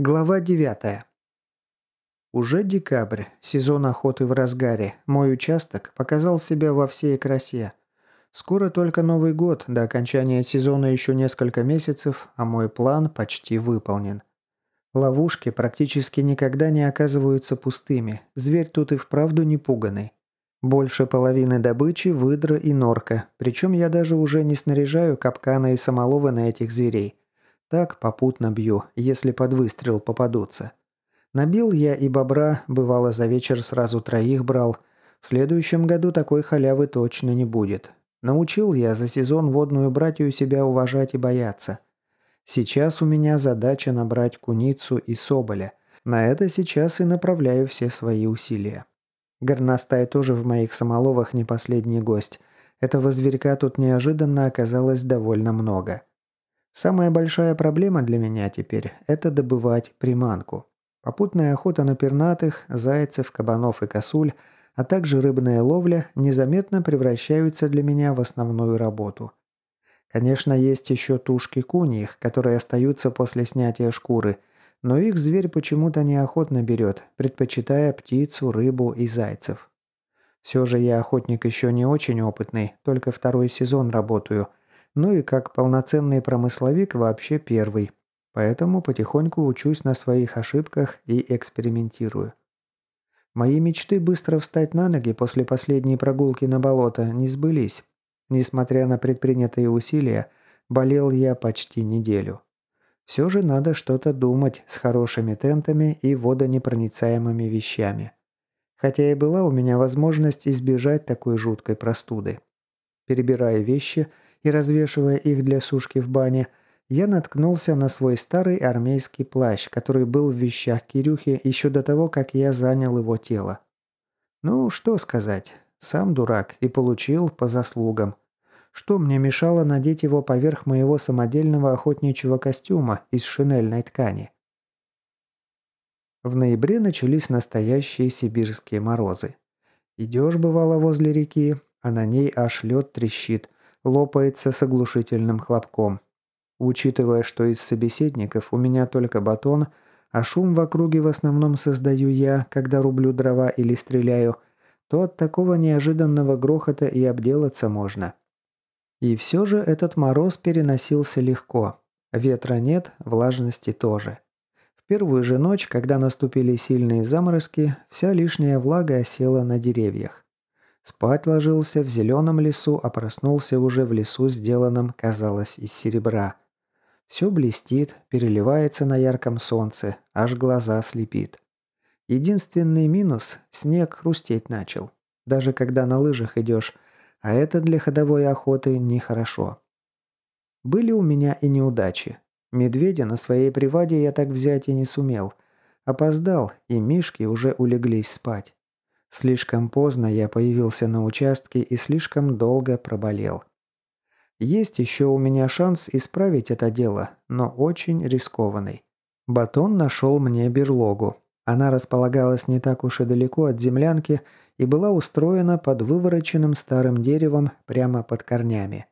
Глава 9. Уже декабрь, сезон охоты в разгаре. Мой участок показал себя во всей красе. Скоро только Новый год, до окончания сезона еще несколько месяцев, а мой план почти выполнен. Ловушки практически никогда не оказываются пустыми. Зверь тут и вправду не пуганный. Больше половины добычи – выдра и норка, причем я даже уже не снаряжаю капканы и самоловы на этих зверей. Так попутно бью, если под выстрел попадутся. Набил я и бобра, бывало за вечер сразу троих брал. В следующем году такой халявы точно не будет. Научил я за сезон водную братью себя уважать и бояться. Сейчас у меня задача набрать куницу и соболя. На это сейчас и направляю все свои усилия. Горностай тоже в моих самоловах не последний гость. Этого зверька тут неожиданно оказалось довольно много. Самая большая проблема для меня теперь – это добывать приманку. Попутная охота на пернатых, зайцев, кабанов и косуль, а также рыбная ловля незаметно превращаются для меня в основную работу. Конечно, есть еще тушки куньих, которые остаются после снятия шкуры, но их зверь почему-то неохотно берет, предпочитая птицу, рыбу и зайцев. Все же я охотник еще не очень опытный, только второй сезон работаю – ну и как полноценный промысловик вообще первый. Поэтому потихоньку учусь на своих ошибках и экспериментирую. Мои мечты быстро встать на ноги после последней прогулки на болото не сбылись. Несмотря на предпринятые усилия, болел я почти неделю. Все же надо что-то думать с хорошими тентами и водонепроницаемыми вещами. Хотя и была у меня возможность избежать такой жуткой простуды. Перебирая вещи – и развешивая их для сушки в бане, я наткнулся на свой старый армейский плащ, который был в вещах Кирюхи еще до того, как я занял его тело. Ну, что сказать, сам дурак и получил по заслугам. Что мне мешало надеть его поверх моего самодельного охотничьего костюма из шинельной ткани? В ноябре начались настоящие сибирские морозы. Идешь, бывало, возле реки, а на ней аж лед трещит – лопается с оглушительным хлопком. Учитывая, что из собеседников у меня только батон, а шум в округе в основном создаю я, когда рублю дрова или стреляю, то от такого неожиданного грохота и обделаться можно. И все же этот мороз переносился легко. Ветра нет, влажности тоже. В первую же ночь, когда наступили сильные заморозки, вся лишняя влага осела на деревьях. Спать ложился в зеленом лесу, а проснулся уже в лесу, сделанном, казалось, из серебра. Все блестит, переливается на ярком солнце, аж глаза слепит. Единственный минус – снег хрустеть начал. Даже когда на лыжах идешь, а это для ходовой охоты нехорошо. Были у меня и неудачи. Медведя на своей приваде я так взять и не сумел. Опоздал, и мишки уже улеглись спать. Слишком поздно я появился на участке и слишком долго проболел. Есть еще у меня шанс исправить это дело, но очень рискованный. Батон нашел мне берлогу. Она располагалась не так уж и далеко от землянки и была устроена под вывороченным старым деревом прямо под корнями.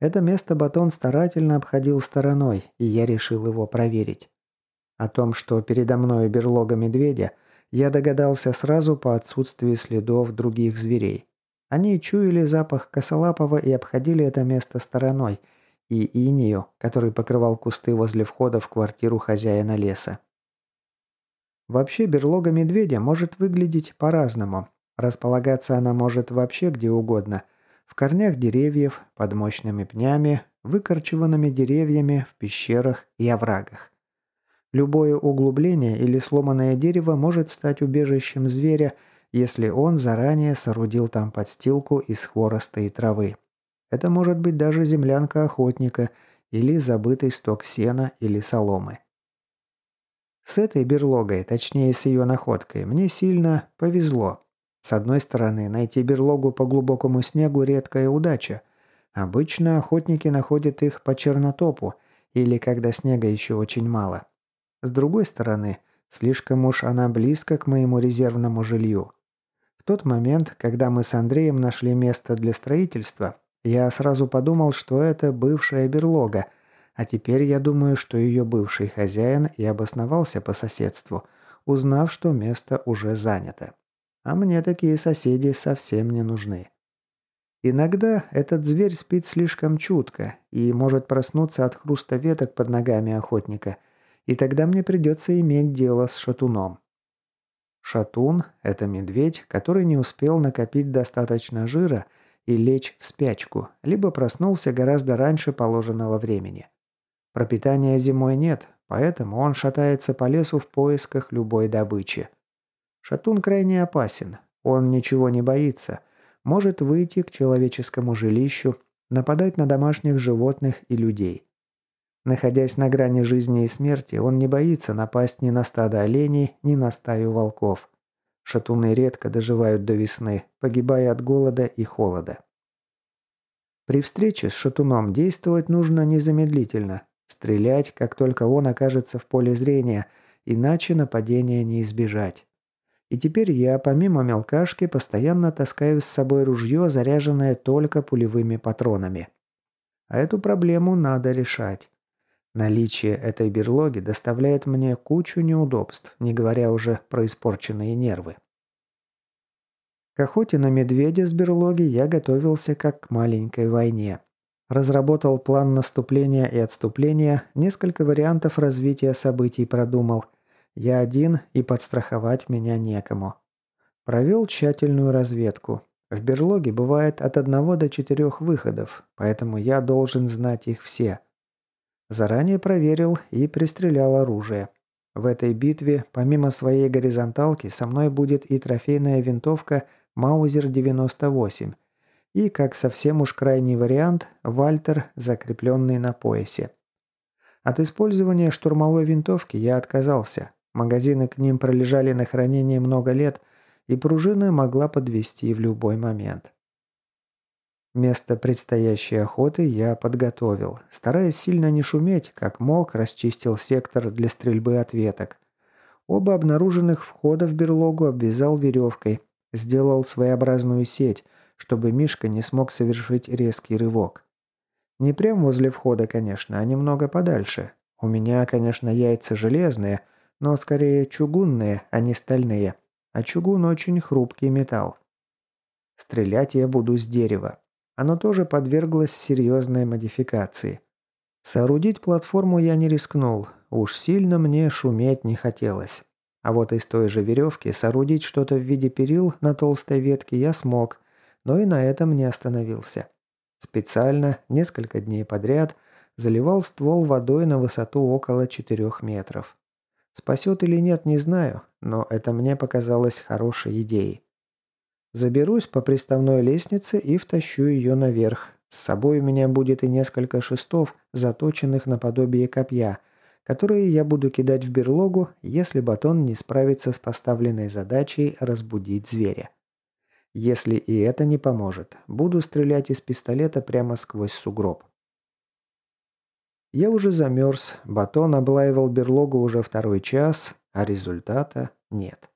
Это место Батон старательно обходил стороной, и я решил его проверить. О том, что передо мной берлога медведя – я догадался сразу по отсутствию следов других зверей. Они чуяли запах косолапого и обходили это место стороной, и инию, который покрывал кусты возле входа в квартиру хозяина леса. Вообще берлога медведя может выглядеть по-разному. Располагаться она может вообще где угодно. В корнях деревьев, под мощными пнями, выкорчеванными деревьями, в пещерах и оврагах. Любое углубление или сломанное дерево может стать убежищем зверя, если он заранее соорудил там подстилку из хвороста и травы. Это может быть даже землянка охотника или забытый сток сена или соломы. С этой берлогой, точнее с ее находкой, мне сильно повезло. С одной стороны, найти берлогу по глубокому снегу – редкая удача. Обычно охотники находят их по чернотопу или когда снега еще очень мало. С другой стороны, слишком уж она близко к моему резервному жилью. В тот момент, когда мы с Андреем нашли место для строительства, я сразу подумал, что это бывшая берлога, А теперь я думаю, что ее бывший хозяин и обосновался по соседству, узнав, что место уже занято. А мне такие соседи совсем не нужны. Иногда этот зверь спит слишком чутко и может проснуться от хруста веток под ногами охотника, и тогда мне придется иметь дело с шатуном. Шатун – это медведь, который не успел накопить достаточно жира и лечь в спячку, либо проснулся гораздо раньше положенного времени. Пропитания зимой нет, поэтому он шатается по лесу в поисках любой добычи. Шатун крайне опасен, он ничего не боится, может выйти к человеческому жилищу, нападать на домашних животных и людей. Находясь на грани жизни и смерти, он не боится напасть ни на стадо оленей, ни на стаю волков. Шатуны редко доживают до весны, погибая от голода и холода. При встрече с шатуном действовать нужно незамедлительно. Стрелять, как только он окажется в поле зрения, иначе нападения не избежать. И теперь я, помимо мелкашки, постоянно таскаю с собой ружье, заряженное только пулевыми патронами. А эту проблему надо решать. Наличие этой берлоги доставляет мне кучу неудобств, не говоря уже про испорченные нервы. К охоте на медведя с берлоги я готовился как к маленькой войне. Разработал план наступления и отступления, несколько вариантов развития событий продумал. Я один, и подстраховать меня некому. Провел тщательную разведку. В берлоге бывает от одного до четырех выходов, поэтому я должен знать их все – Заранее проверил и пристрелял оружие. В этой битве, помимо своей горизонталки, со мной будет и трофейная винтовка Маузер-98 и, как совсем уж крайний вариант, Вальтер, закрепленный на поясе. От использования штурмовой винтовки я отказался. Магазины к ним пролежали на хранении много лет, и пружина могла подвести в любой момент. Место предстоящей охоты я подготовил. Стараясь сильно не шуметь, как мог, расчистил сектор для стрельбы от веток. Оба обнаруженных входа в берлогу обвязал веревкой. Сделал своеобразную сеть, чтобы Мишка не смог совершить резкий рывок. Не прямо возле входа, конечно, а немного подальше. У меня, конечно, яйца железные, но скорее чугунные, а не стальные. А чугун очень хрупкий металл. Стрелять я буду с дерева. Оно тоже подверглось серьезной модификации. Соорудить платформу я не рискнул, уж сильно мне шуметь не хотелось. А вот из той же веревки соорудить что-то в виде перил на толстой ветке я смог, но и на этом не остановился. Специально, несколько дней подряд, заливал ствол водой на высоту около 4 метров. Спасет или нет, не знаю, но это мне показалось хорошей идеей. Заберусь по приставной лестнице и втащу ее наверх. С собой у меня будет и несколько шестов, заточенных наподобие копья, которые я буду кидать в берлогу, если батон не справится с поставленной задачей разбудить зверя. Если и это не поможет, буду стрелять из пистолета прямо сквозь сугроб. Я уже замерз, батон облаивал берлогу уже второй час, а результата нет.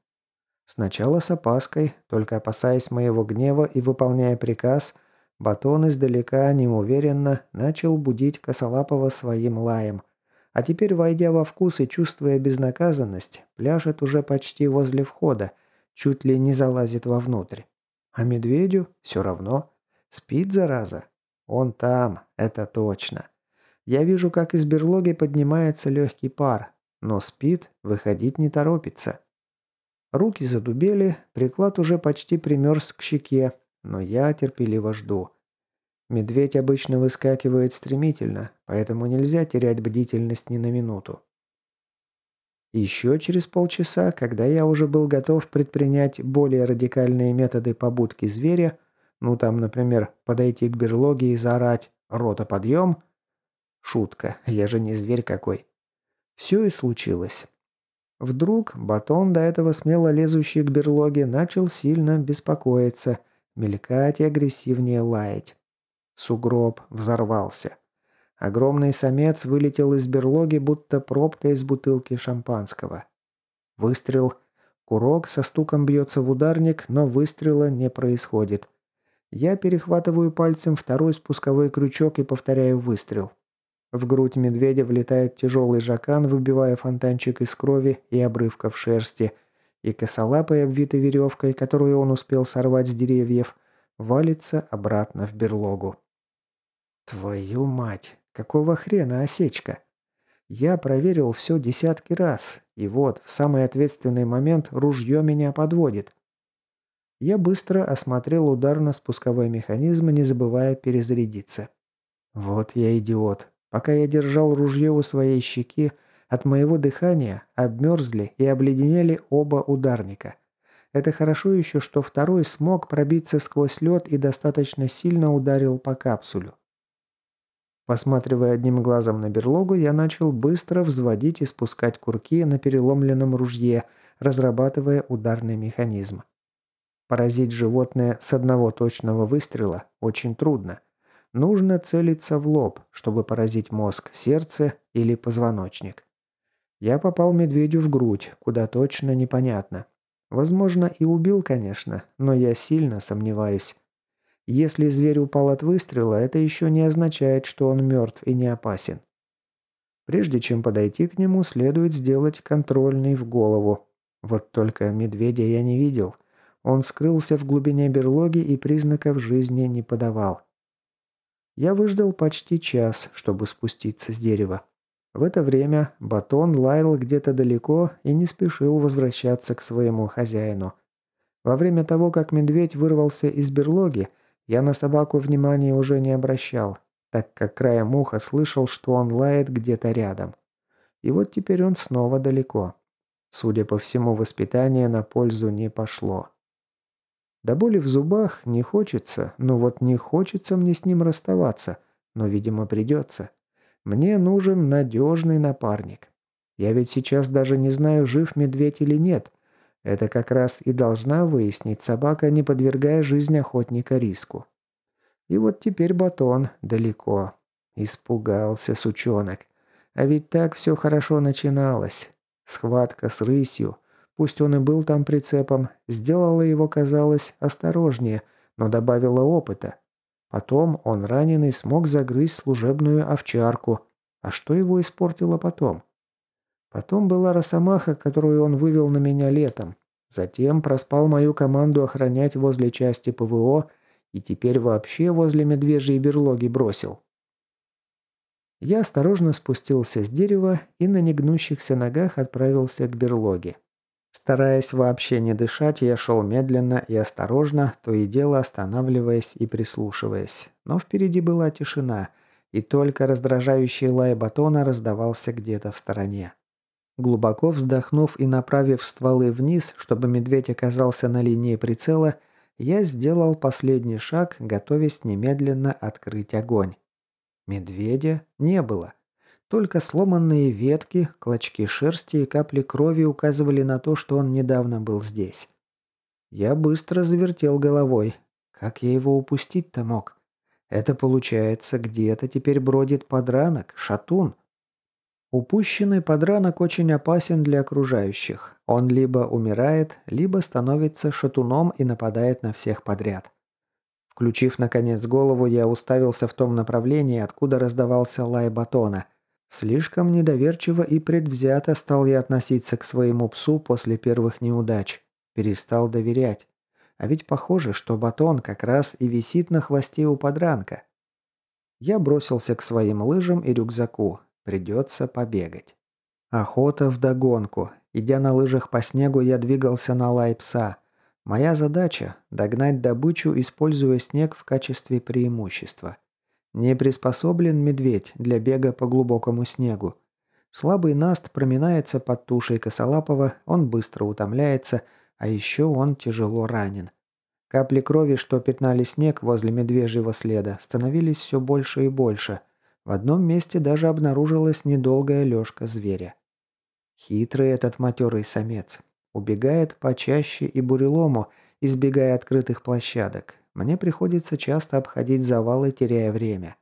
Сначала с опаской, только опасаясь моего гнева и выполняя приказ, Батон издалека, неуверенно, начал будить Косолапова своим лаем. А теперь, войдя во вкус и чувствуя безнаказанность, пляшет уже почти возле входа, чуть ли не залазит вовнутрь. А медведю все равно. Спит, зараза. Он там, это точно. Я вижу, как из берлоги поднимается легкий пар, но спит, выходить не торопится. Руки задубели, приклад уже почти примерз к щеке, но я терпеливо жду. Медведь обычно выскакивает стремительно, поэтому нельзя терять бдительность ни на минуту. Еще через полчаса, когда я уже был готов предпринять более радикальные методы побудки зверя, ну там, например, подойти к берлоге и заорать «Рота, подъем!» Шутка, я же не зверь какой. Все и случилось. Вдруг батон, до этого смело лезущий к берлоге, начал сильно беспокоиться, мелькать и агрессивнее лаять. Сугроб взорвался. Огромный самец вылетел из берлоги, будто пробка из бутылки шампанского. Выстрел. Курок со стуком бьется в ударник, но выстрела не происходит. Я перехватываю пальцем второй спусковой крючок и повторяю выстрел. В грудь медведя влетает тяжелый жакан, выбивая фонтанчик из крови и обрывков шерсти, и косолапый, обвитый веревкой, которую он успел сорвать с деревьев, валится обратно в берлогу. Твою мать, какого хрена осечка? Я проверил все десятки раз, и вот, в самый ответственный момент ружье меня подводит. Я быстро осмотрел ударно-спусковой механизм, не забывая перезарядиться. Вот я идиот. Пока я держал ружье у своей щеки, от моего дыхания обмерзли и обледенели оба ударника. Это хорошо еще, что второй смог пробиться сквозь лед и достаточно сильно ударил по капсулю. Посматривая одним глазом на берлогу, я начал быстро взводить и спускать курки на переломленном ружье, разрабатывая ударный механизм. Поразить животное с одного точного выстрела очень трудно. Нужно целиться в лоб, чтобы поразить мозг, сердце или позвоночник. Я попал медведю в грудь, куда точно непонятно. Возможно, и убил, конечно, но я сильно сомневаюсь. Если зверь упал от выстрела, это еще не означает, что он мертв и не опасен. Прежде чем подойти к нему, следует сделать контрольный в голову. Вот только медведя я не видел. Он скрылся в глубине берлоги и признаков жизни не подавал. Я выждал почти час, чтобы спуститься с дерева. В это время батон лаял где-то далеко и не спешил возвращаться к своему хозяину. Во время того, как медведь вырвался из берлоги, я на собаку внимания уже не обращал, так как краем уха слышал, что он лает где-то рядом. И вот теперь он снова далеко. Судя по всему, воспитание на пользу не пошло. До боли в зубах не хочется, ну вот не хочется мне с ним расставаться, но, видимо, придется. Мне нужен надежный напарник. Я ведь сейчас даже не знаю, жив медведь или нет. Это как раз и должна выяснить собака, не подвергая жизнь охотника риску. И вот теперь батон далеко. Испугался сучонок. А ведь так все хорошо начиналось. Схватка с рысью, Пусть он и был там прицепом, сделала его, казалось, осторожнее, но добавила опыта. Потом он раненый смог загрызть служебную овчарку. А что его испортило потом? Потом была росомаха, которую он вывел на меня летом. Затем проспал мою команду охранять возле части ПВО и теперь вообще возле медвежьей берлоги бросил. Я осторожно спустился с дерева и на негнущихся ногах отправился к берлоге. Стараясь вообще не дышать, я шел медленно и осторожно, то и дело останавливаясь и прислушиваясь. Но впереди была тишина, и только раздражающий лай батона раздавался где-то в стороне. Глубоко вздохнув и направив стволы вниз, чтобы медведь оказался на линии прицела, я сделал последний шаг, готовясь немедленно открыть огонь. Медведя не было. Только сломанные ветки, клочки шерсти и капли крови указывали на то, что он недавно был здесь. Я быстро завертел головой. Как я его упустить-то мог? Это получается, где-то теперь бродит подранок, шатун. Упущенный подранок очень опасен для окружающих. Он либо умирает, либо становится шатуном и нападает на всех подряд. Включив, наконец, голову, я уставился в том направлении, откуда раздавался лай батона – Слишком недоверчиво и предвзято стал я относиться к своему псу после первых неудач. Перестал доверять. А ведь похоже, что батон как раз и висит на хвосте у подранка. Я бросился к своим лыжам и рюкзаку. Придется побегать. Охота в догонку. Идя на лыжах по снегу, я двигался на лай пса. Моя задача – догнать добычу, используя снег в качестве преимущества. Не приспособлен медведь для бега по глубокому снегу. Слабый наст проминается под тушей косолапого, он быстро утомляется, а еще он тяжело ранен. Капли крови, что пятнали снег возле медвежьего следа, становились все больше и больше. В одном месте даже обнаружилась недолгая лёжка зверя. Хитрый этот матерый самец. Убегает почаще и бурелому, избегая открытых площадок. Мне приходится часто обходить завалы, теряя время.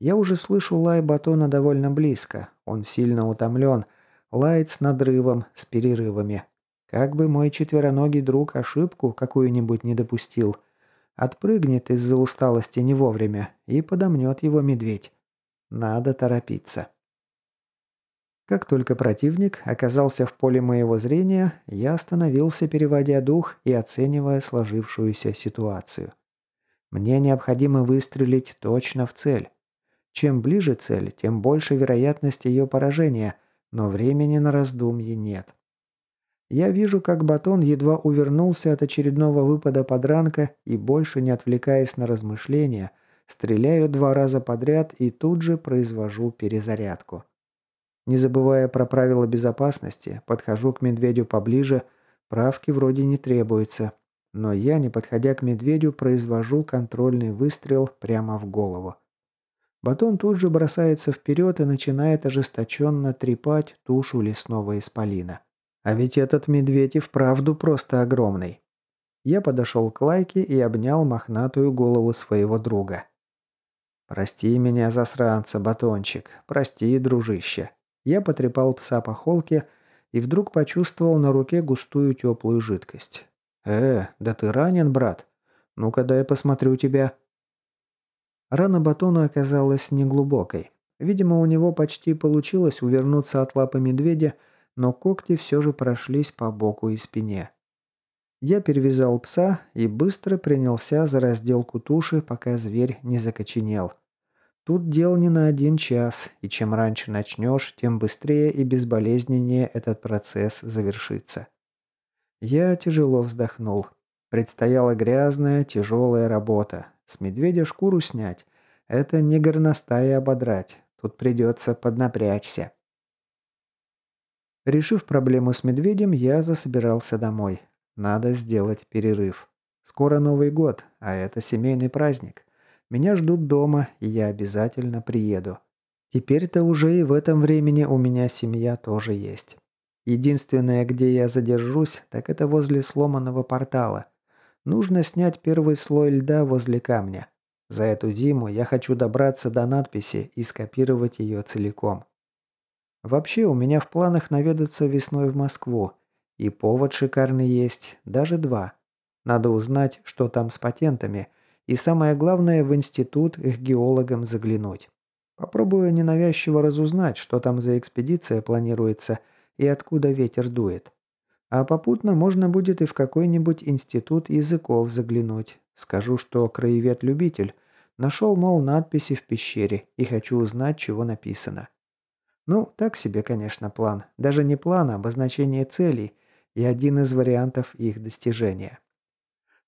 Я уже слышу лай батона довольно близко. Он сильно утомлен. Лает с надрывом, с перерывами. Как бы мой четвероногий друг ошибку какую-нибудь не допустил. Отпрыгнет из-за усталости не вовремя и подомнет его медведь. Надо торопиться. Как только противник оказался в поле моего зрения, я остановился, переводя дух и оценивая сложившуюся ситуацию. Мне необходимо выстрелить точно в цель. Чем ближе цель, тем больше вероятность ее поражения, но времени на раздумье нет. Я вижу, как батон едва увернулся от очередного выпада подранка и, больше не отвлекаясь на размышления, стреляю два раза подряд и тут же произвожу перезарядку. Не забывая про правила безопасности, подхожу к медведю поближе, правки вроде не требуется, но я, не подходя к медведю, произвожу контрольный выстрел прямо в голову. Батон тут же бросается вперед и начинает ожесточенно трепать тушу лесного исполина. А ведь этот медведь и вправду просто огромный. Я подошел к Лайке и обнял мохнатую голову своего друга. «Прости меня, засранца, батончик. Прости, дружище. Я потрепал пса по холке и вдруг почувствовал на руке густую теплую жидкость. «Э, да ты ранен, брат? Ну-ка дай посмотрю тебя». Рана батона оказалась неглубокой. Видимо, у него почти получилось увернуться от лапы медведя, но когти все же прошлись по боку и спине. Я перевязал пса и быстро принялся за разделку туши, пока зверь не закоченел. Тут дел не на один час, и чем раньше начнешь, тем быстрее и безболезненнее этот процесс завершится. Я тяжело вздохнул. Предстояла грязная, тяжелая работа. С медведя шкуру снять. Это не горностай ободрать. Тут придется поднапрячься. Решив проблему с медведем, я засобирался домой. Надо сделать перерыв. Скоро Новый год, а это семейный праздник. Меня ждут дома, и я обязательно приеду. Теперь-то уже и в этом времени у меня семья тоже есть. Единственное, где я задержусь, так это возле сломанного портала. Нужно снять первый слой льда возле камня. За эту зиму я хочу добраться до надписи и скопировать ее целиком. Вообще, у меня в планах наведаться весной в Москву. И повод шикарный есть, даже два. Надо узнать, что там с патентами – и самое главное, в институт их геологам заглянуть. Попробую ненавязчиво разузнать, что там за экспедиция планируется и откуда ветер дует. А попутно можно будет и в какой-нибудь институт языков заглянуть. Скажу, что краевед-любитель. Нашел, мол, надписи в пещере и хочу узнать, чего написано. Ну, так себе, конечно, план. Даже не план, а обозначение целей и один из вариантов их достижения.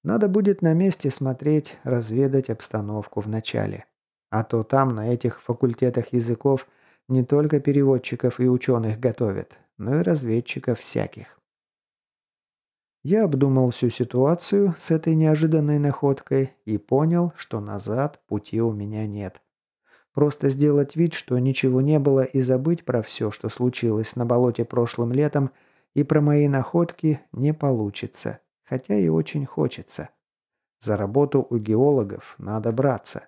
Надо будет на месте смотреть, разведать обстановку вначале. А то там, на этих факультетах языков, не только переводчиков и ученых готовят, но и разведчиков всяких. Я обдумал всю ситуацию с этой неожиданной находкой и понял, что назад пути у меня нет. Просто сделать вид, что ничего не было и забыть про все, что случилось на болоте прошлым летом и про мои находки не получится хотя и очень хочется. За работу у геологов надо браться.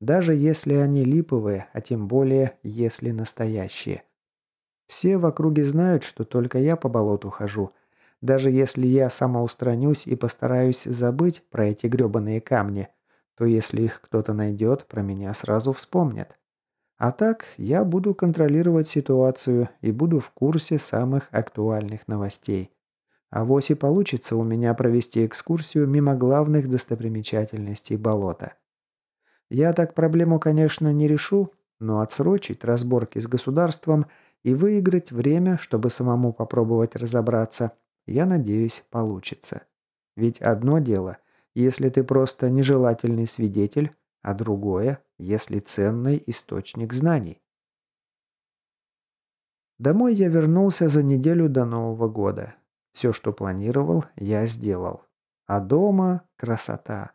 Даже если они липовые, а тем более, если настоящие. Все в округе знают, что только я по болоту хожу. Даже если я самоустранюсь и постараюсь забыть про эти грёбаные камни, то если их кто-то найдет, про меня сразу вспомнят. А так, я буду контролировать ситуацию и буду в курсе самых актуальных новостей. А вось и получится у меня провести экскурсию мимо главных достопримечательностей болота. Я так проблему, конечно, не решу, но отсрочить разборки с государством и выиграть время, чтобы самому попробовать разобраться, я надеюсь, получится. Ведь одно дело, если ты просто нежелательный свидетель, а другое, если ценный источник знаний. Домой я вернулся за неделю до Нового года. Все, что планировал, я сделал. А дома красота.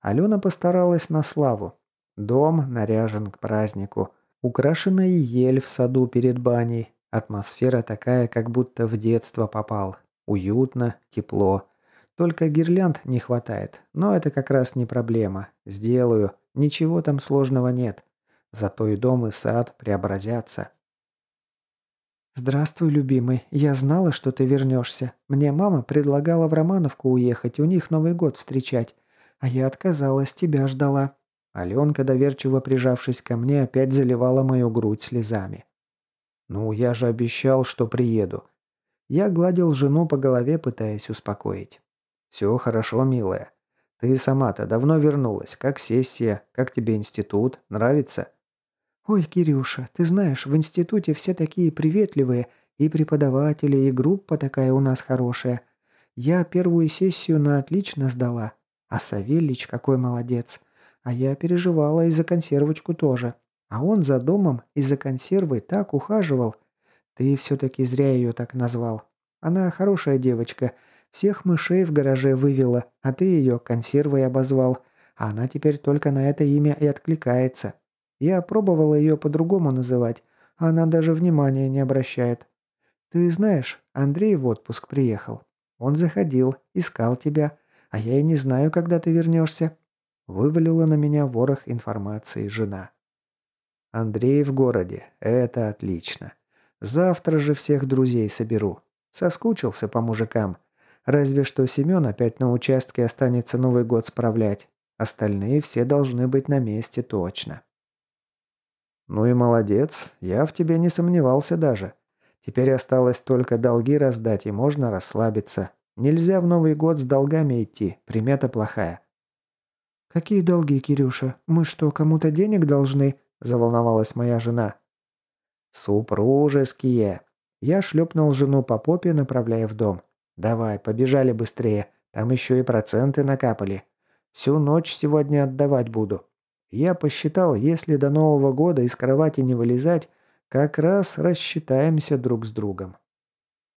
Алена постаралась на славу. Дом наряжен к празднику. Украшенная ель в саду перед баней. Атмосфера такая, как будто в детство попал. Уютно, тепло. Только гирлянд не хватает. Но это как раз не проблема. Сделаю. Ничего там сложного нет. Зато и дом, и сад преобразятся. «Здравствуй, любимый. Я знала, что ты вернешься. Мне мама предлагала в Романовку уехать, у них Новый год встречать. А я отказалась, тебя ждала». Аленка, доверчиво прижавшись ко мне, опять заливала мою грудь слезами. «Ну, я же обещал, что приеду». Я гладил жену по голове, пытаясь успокоить. «Все хорошо, милая. Ты сама-то давно вернулась. Как сессия? Как тебе институт? Нравится?» «Ой, Кирюша, ты знаешь, в институте все такие приветливые, и преподаватели, и группа такая у нас хорошая. Я первую сессию на отлично сдала. А Савельич какой молодец. А я переживала и за консервочку тоже. А он за домом и за консервой так ухаживал. Ты все-таки зря ее так назвал. Она хорошая девочка. Всех мышей в гараже вывела, а ты ее консервой обозвал. А она теперь только на это имя и откликается. Я пробовала ее по-другому называть, а она даже внимания не обращает. Ты знаешь, Андрей в отпуск приехал. Он заходил, искал тебя, а я и не знаю, когда ты вернешься. Вывалила на меня ворох информации жена. Андрей в городе. Это отлично. Завтра же всех друзей соберу. Соскучился по мужикам. Разве что Семен опять на участке останется Новый год справлять. Остальные все должны быть на месте точно. Ну и молодец. Я в тебе не сомневался даже. Теперь осталось только долги раздать, и можно расслабиться. Нельзя в Новый год с долгами идти. Примета плохая. «Какие долги, Кирюша? Мы что, кому-то денег должны?» – заволновалась моя жена. «Супружеские!» Я шлепнул жену по попе, направляя в дом. «Давай, побежали быстрее. Там еще и проценты накапали. Всю ночь сегодня отдавать буду. Я посчитал, если до Нового года из кровати не вылезать, как раз рассчитаемся друг с другом».